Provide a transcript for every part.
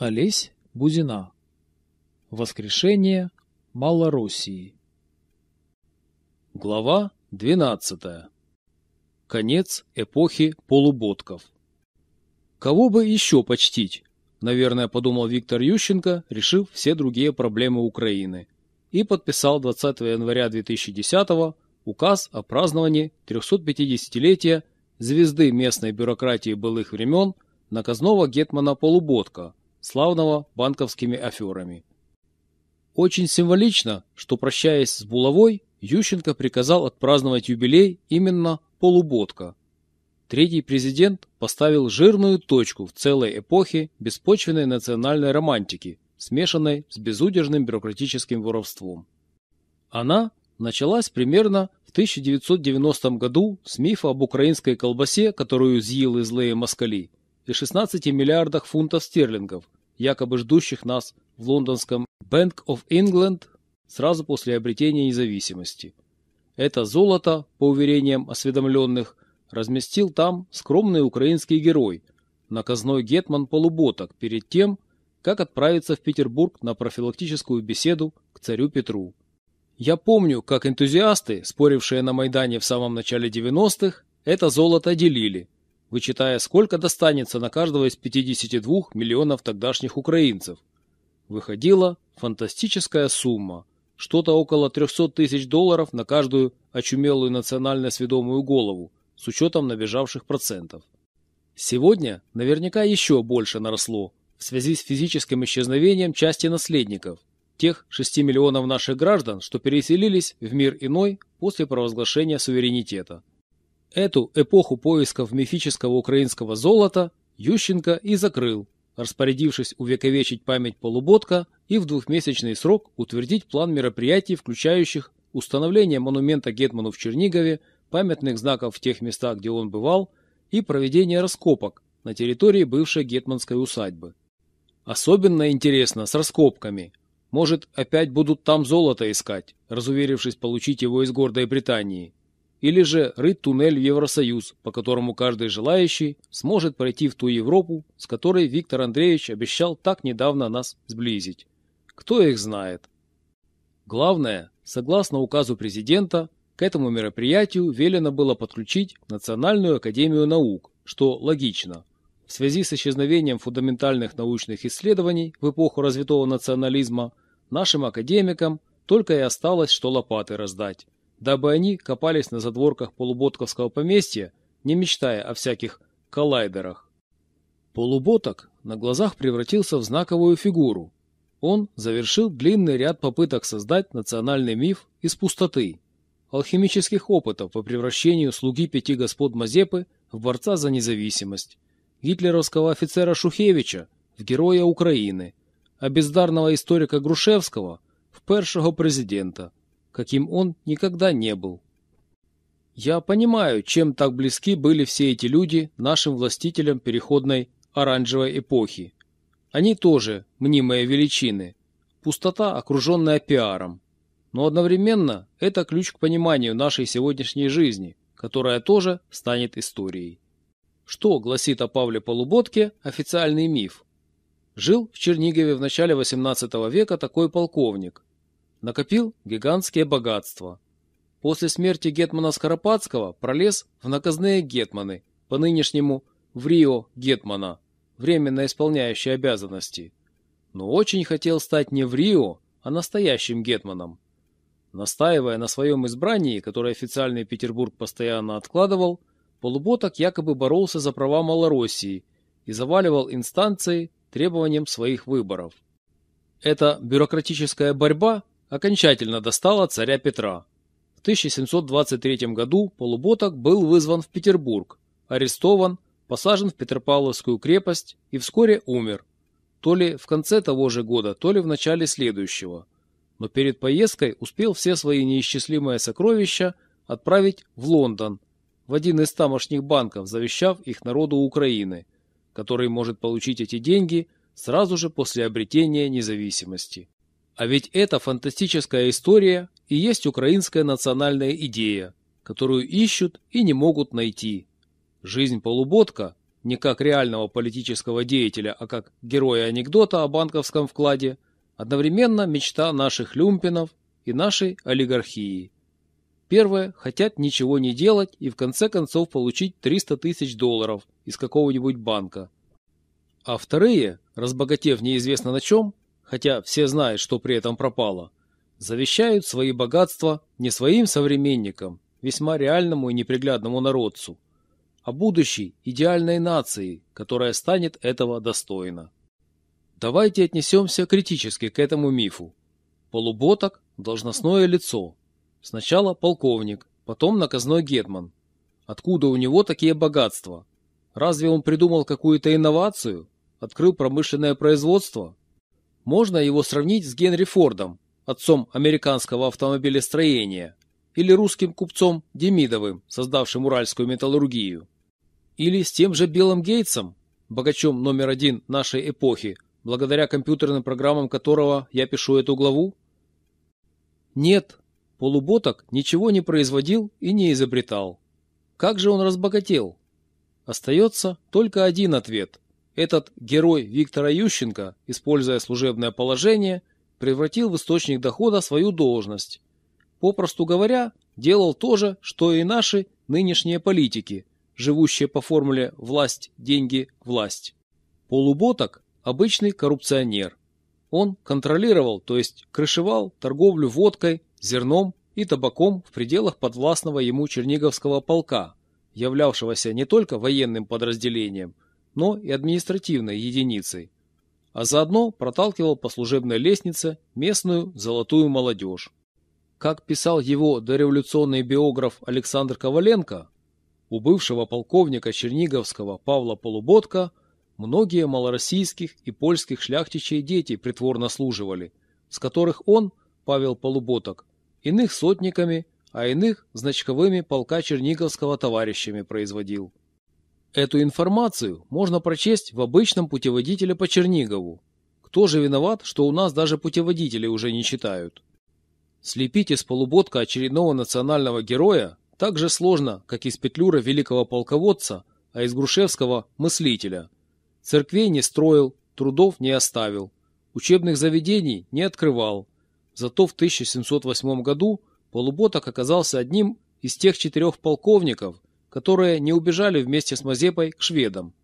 Олесь Бузина. Воскрешение Малороссии. Глава 12. Конец эпохи полуботков. Кого бы еще почтить? Наверное, подумал Виктор Ющенко, решив все другие проблемы Украины. И подписал 20 января 2010 указ о праздновании 350-летия звезды местной бюрократии былых времен наказного гетмана Полуботка, славного банковскими аферами. Очень символично, что, прощаясь с Булавой, Ющенко приказал отпраздновать юбилей именно Полуботка. Третий президент поставил жирную точку в целой эпохе беспочвенной национальной романтики, смешанной с безудержным бюрократическим воровством. Она началась примерно в 1990 году с мифа об украинской колбасе, которую съели злые москали, и 16 миллиардах фунтов стерлингов, якобы ждущих нас в лондонском Bank of England сразу после обретения независимости. Это золото, по уверениям осведомленных, разместил там скромный украинский герой, наказной гетман Полуботок, перед тем, как отправиться в Петербург на профилактическую беседу к царю Петру. Я помню, как энтузиасты, спорившие на Майдане в самом начале 90-х, это золото делили, вычитая, сколько достанется на каждого из 52 миллионов тогдашних украинцев. Выходила фантастическая сумма, что-то около 300 тысяч долларов на каждую очумелую национально сведомую голову, с учетом набежавших процентов. Сегодня наверняка еще больше наросло в связи с физическим исчезновением части наследников, тех 6 миллионов наших граждан, что переселились в мир иной после провозглашения суверенитета. Эту эпоху поисков мифического украинского золота Ющенко и закрыл, распорядившись увековечить память полуботка и в двухмесячный срок утвердить план мероприятий, включающих установление монумента Гетману в Чернигове, памятных знаков в тех местах, где он бывал, и проведение раскопок на территории бывшей гетманской усадьбы. Особенно интересно с раскопками. Может, опять будут там золото искать, разуверившись получить его из гордой Британии или же рыть туннель в Евросоюз, по которому каждый желающий сможет пройти в ту Европу, с которой Виктор Андреевич обещал так недавно нас сблизить. Кто их знает? Главное, согласно указу президента, к этому мероприятию велено было подключить Национальную академию наук, что логично. В связи с исчезновением фундаментальных научных исследований в эпоху развитого национализма нашим академикам только и осталось, что лопаты раздать дабы они копались на задворках полуботковского поместья, не мечтая о всяких коллайдерах. Полуботок на глазах превратился в знаковую фигуру. Он завершил длинный ряд попыток создать национальный миф из пустоты, алхимических опытов по превращению слуги пяти господ Мазепы в борца за независимость, гитлеровского офицера Шухевича в героя Украины, а бездарного историка Грушевского в першого президента – каким он никогда не был. Я понимаю, чем так близки были все эти люди нашим властителям переходной оранжевой эпохи. Они тоже мнимые величины, пустота, окруженная пиаром. Но одновременно это ключ к пониманию нашей сегодняшней жизни, которая тоже станет историей. Что гласит о Павле Полуботке официальный миф? Жил в Чернигове в начале XVIII века такой полковник, накопил гигантские богатства. После смерти гетмана Скоропадского пролез в наказные гетманы, по нынешнему в Рио гетмана, временно исполняющий обязанности. Но очень хотел стать не в Рио, а настоящим гетманом. Настаивая на своем избрании, которое официальный Петербург постоянно откладывал, Полуботок якобы боролся за права Малороссии и заваливал инстанции требованием своих выборов. Эта бюрократическая борьба окончательно достала царя Петра. В 1723 году Полуботок был вызван в Петербург, арестован, посажен в Петропавловскую крепость и вскоре умер. То ли в конце того же года, то ли в начале следующего. Но перед поездкой успел все свои неисчислимые сокровища отправить в Лондон, в один из тамошних банков, завещав их народу Украины, который может получить эти деньги сразу же после обретения независимости. А ведь эта фантастическая история и есть украинская национальная идея, которую ищут и не могут найти. Жизнь полуботка не как реального политического деятеля, а как героя анекдота о банковском вкладе, одновременно мечта наших люмпинов и нашей олигархии. Первые хотят ничего не делать и в конце концов получить 300 тысяч долларов из какого-нибудь банка. А вторые, разбогатев неизвестно на чем, хотя все знают, что при этом пропало, завещают свои богатства не своим современникам, весьма реальному и неприглядному народцу, а будущей идеальной нации, которая станет этого достойна. Давайте отнесемся критически к этому мифу. Полуботок – должностное лицо. Сначала полковник, потом наказной гетман. Откуда у него такие богатства? Разве он придумал какую-то инновацию? Открыл промышленное производство? Можно его сравнить с Генри Фордом, отцом американского автомобилестроения, или русским купцом Демидовым, создавшим уральскую металлургию. Или с тем же Биллом Гейтсом, богачом номер один нашей эпохи, благодаря компьютерным программам которого я пишу эту главу? Нет, полуботок ничего не производил и не изобретал. Как же он разбогател? Остается только один ответ. Этот герой Виктора Ющенко, используя служебное положение, превратил в источник дохода свою должность. Попросту говоря, делал то же, что и наши нынешние политики, живущие по формуле «власть, деньги, власть». Полуботок – обычный коррупционер. Он контролировал, то есть крышевал торговлю водкой, зерном и табаком в пределах подвластного ему Черниговского полка, являвшегося не только военным подразделением, но и административной единицей, а заодно проталкивал по служебной лестнице местную золотую молодежь. Как писал его дореволюционный биограф Александр Коваленко, у бывшего полковника Черниговского Павла Полуботка многие малороссийских и польских шляхтичей дети притворно служивали, с которых он, Павел Полуботок, иных сотниками, а иных значковыми полка Черниговского товарищами производил. Эту информацию можно прочесть в обычном путеводителе по Чернигову. Кто же виноват, что у нас даже путеводители уже не читают? Слепить из полуботка очередного национального героя так же сложно, как из Петлюра великого полководца, а из Грушевского – мыслителя. Церквей не строил, трудов не оставил, учебных заведений не открывал. Зато в 1708 году Полуботок оказался одним из тех четырех полковников, которые не убежали вместе с Мазепой к шведам.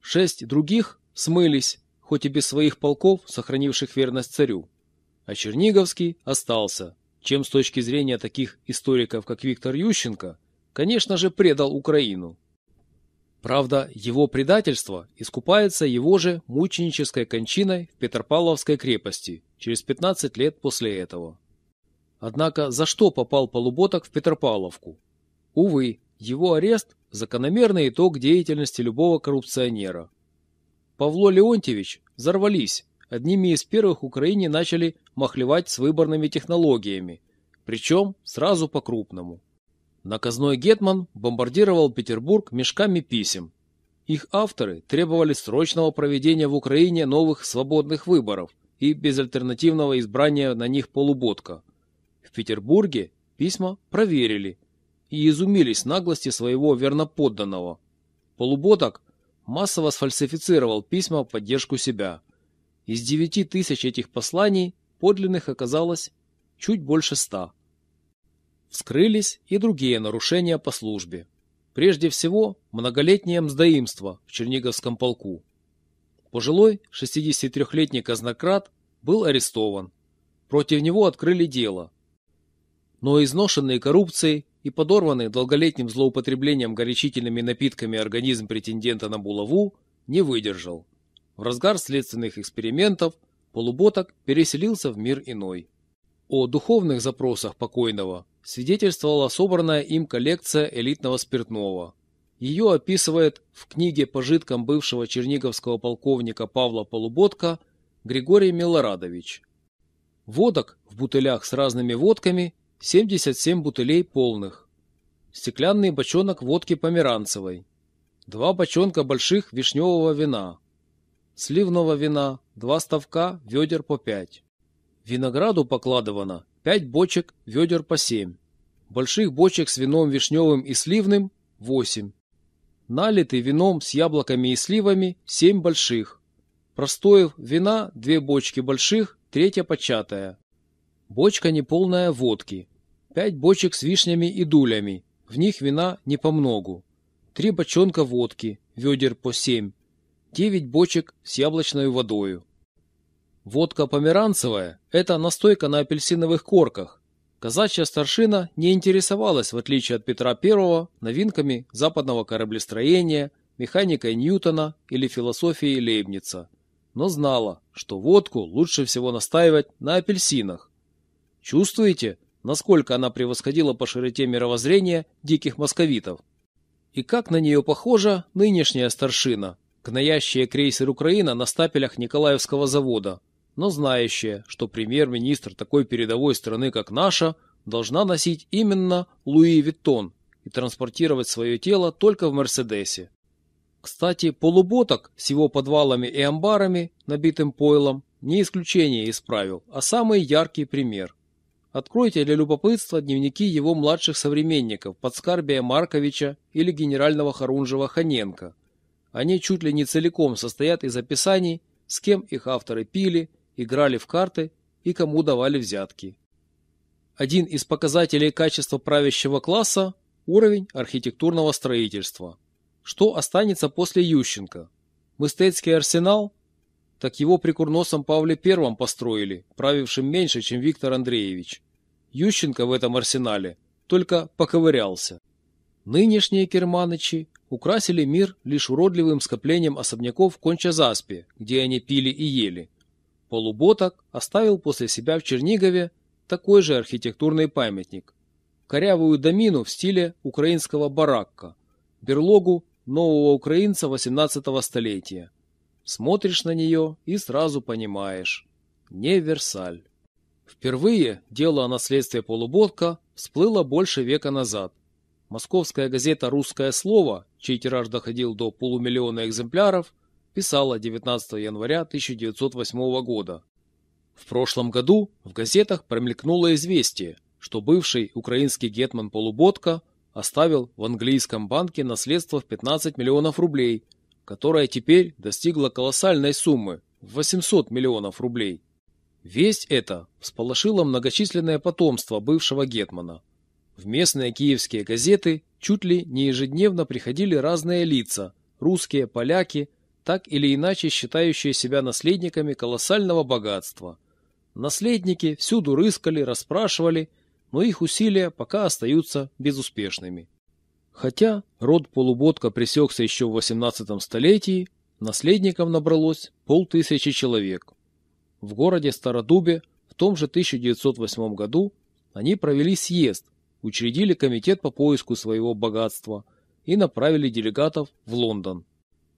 Шесть других смылись, хоть и без своих полков, сохранивших верность царю. А Черниговский остался, чем с точки зрения таких историков, как Виктор Ющенко, конечно же, предал Украину. Правда, его предательство искупается его же мученической кончиной в Петропавловской крепости через 15 лет после этого. Однако за что попал Полуботок в Петропавловку? Увы, его арест – закономерный итог деятельности любого коррупционера. Павло Леонтьевич взорвались, одними из первых в Украине начали махлевать с выборными технологиями, причем сразу по-крупному. Наказной Гетман бомбардировал Петербург мешками писем. Их авторы требовали срочного проведения в Украине новых свободных выборов и безальтернативного избрания на них полуботка. В Петербурге письма проверили – и изумились наглости своего верноподданного. Полуботок массово сфальсифицировал письма в поддержку себя. Из девяти тысяч этих посланий подлинных оказалось чуть больше ста. Вскрылись и другие нарушения по службе. Прежде всего, многолетнее мздоимство в Черниговском полку. Пожилой 63-летний казнократ был арестован. Против него открыли дело. Но изношенный коррупцией и подорванный долголетним злоупотреблением горячительными напитками организм претендента на булаву не выдержал. В разгар следственных экспериментов полуботок переселился в мир иной. О духовных запросах покойного свидетельствовала собранная им коллекция элитного спиртного. Ее описывает в книге пожиткам бывшего черниговского полковника Павла Полуботка Григорий Милорадович. Водок в бутылях с разными водками 77 бутылей полных. Стеклянный бочонок водки померанцевой. Два бочонка больших вишневого вина. Сливного вина, два ставка, ведер по пять. Винограду покладывано пять бочек, ведер по семь. Больших бочек с вином вишневым и сливным – восемь. налиты вином с яблоками и сливами семь больших. Простоев вина две бочки больших, третья початая. Бочка неполная водки. Пять бочек с вишнями и дулями, в них вина не по многу. Три бочонка водки, ведер по семь. Девять бочек с яблочной водою. Водка померанцевая – это настойка на апельсиновых корках. Казачья старшина не интересовалась, в отличие от Петра I, новинками западного кораблестроения, механикой Ньютона или философией Лейбница, но знала, что водку лучше всего настаивать на апельсинах. Чувствуете, насколько она превосходила по широте мировоззрения диких московитов? И как на нее похожа нынешняя старшина, гноящая крейсер «Украина» на стапелях Николаевского завода, но знающая, что премьер-министр такой передовой страны, как наша, должна носить именно Луи Виттон и транспортировать свое тело только в Мерседесе. Кстати, полуботок с его подвалами и амбарами, набитым пойлом, не исключение из правил, а самый яркий пример. Откройте для любопытства дневники его младших современников Подскарбия Марковича или генерального Харунжева Ханенко. Они чуть ли не целиком состоят из описаний, с кем их авторы пили, играли в карты и кому давали взятки. Один из показателей качества правящего класса – уровень архитектурного строительства. Что останется после Ющенко? Мыстецкий арсенал? Так его при Курносом Павле Первом построили, правившим меньше, чем Виктор Андреевич. Ющенко в этом арсенале только поковырялся. Нынешние керманычи украсили мир лишь уродливым скоплением особняков в Конча-Заспе, где они пили и ели. Полуботок оставил после себя в Чернигове такой же архитектурный памятник. Корявую домину в стиле украинского баракка, берлогу нового украинца XVIII столетия. Смотришь на нее и сразу понимаешь – не Версаль. Впервые дело о наследстве полуботка всплыло больше века назад. Московская газета «Русское слово», чей тираж доходил до полумиллиона экземпляров, писала 19 января 1908 года. В прошлом году в газетах промелькнуло известие, что бывший украинский гетман Полуботка оставил в английском банке наследство в 15 миллионов рублей, которое теперь достигло колоссальной суммы – в 800 миллионов рублей. Весть эта всполошила многочисленное потомство бывшего гетмана. В местные киевские газеты чуть ли не ежедневно приходили разные лица – русские, поляки, так или иначе считающие себя наследниками колоссального богатства. Наследники всюду рыскали, расспрашивали, но их усилия пока остаются безуспешными. Хотя род полуботка пресекся еще в XVIII столетии, наследников набралось полтысячи человек. В городе Стародубе в том же 1908 году они провели съезд, учредили комитет по поиску своего богатства и направили делегатов в Лондон.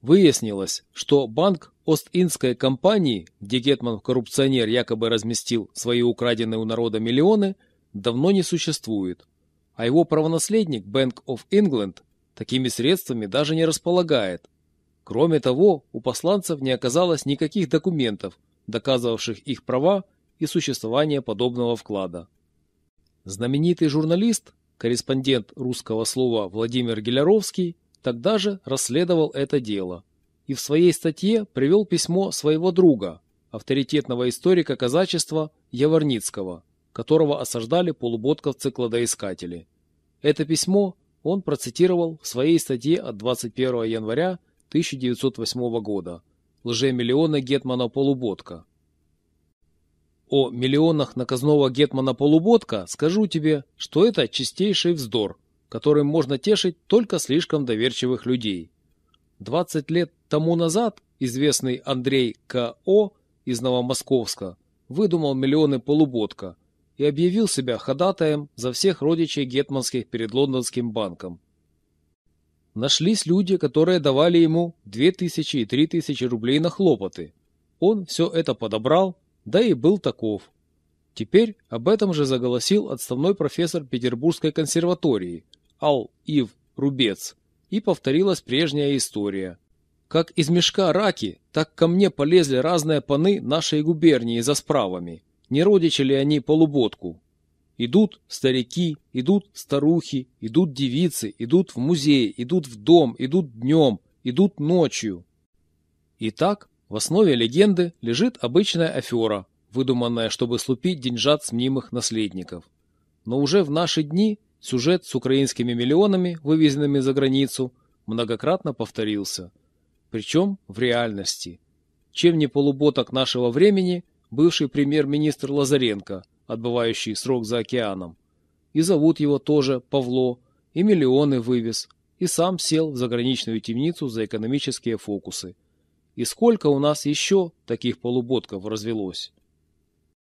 Выяснилось, что банк Ост-Индской компании, где Гетман-коррупционер якобы разместил свои украденные у народа миллионы, давно не существует, а его правонаследник Bank of England такими средствами даже не располагает. Кроме того, у посланцев не оказалось никаких документов, доказывавших их права и существование подобного вклада. Знаменитый журналист, корреспондент русского слова Владимир Геляровский, тогда же расследовал это дело и в своей статье привел письмо своего друга, авторитетного историка казачества Яворницкого, которого осаждали полуботковцы-кладоискатели. Это письмо он процитировал в своей статье от 21 января 1908 года «Лжемиллионы Гетмана Полуботка». О миллионах наказного Гетмана Полуботка скажу тебе, что это чистейший вздор – которым можно тешить только слишком доверчивых людей. 20 лет тому назад известный Андрей К.О. из Новомосковска выдумал миллионы полуботка и объявил себя ходатаем за всех родичей гетманских перед Лондонским банком. Нашлись люди, которые давали ему 2000 и 3000 рублей на хлопоты. Он все это подобрал, да и был таков. Теперь об этом же заголосил отставной профессор Петербургской консерватории – Ал-Ив Рубец, и повторилась прежняя история. Как из мешка раки, так ко мне полезли разные паны нашей губернии за справами. Не родичи ли они полуботку? Идут старики, идут старухи, идут девицы, идут в музей, идут в дом, идут днем, идут ночью. Итак, в основе легенды лежит обычная афера, выдуманная, чтобы слупить деньжат с мнимых наследников. Но уже в наши дни сюжет с украинскими миллионами, вывезенными за границу, многократно повторился. Причем в реальности. Чем не полуботок нашего времени, бывший премьер-министр Лазаренко, отбывающий срок за океаном. И зовут его тоже Павло, и миллионы вывез, и сам сел в заграничную темницу за экономические фокусы. И сколько у нас еще таких полуботков развелось?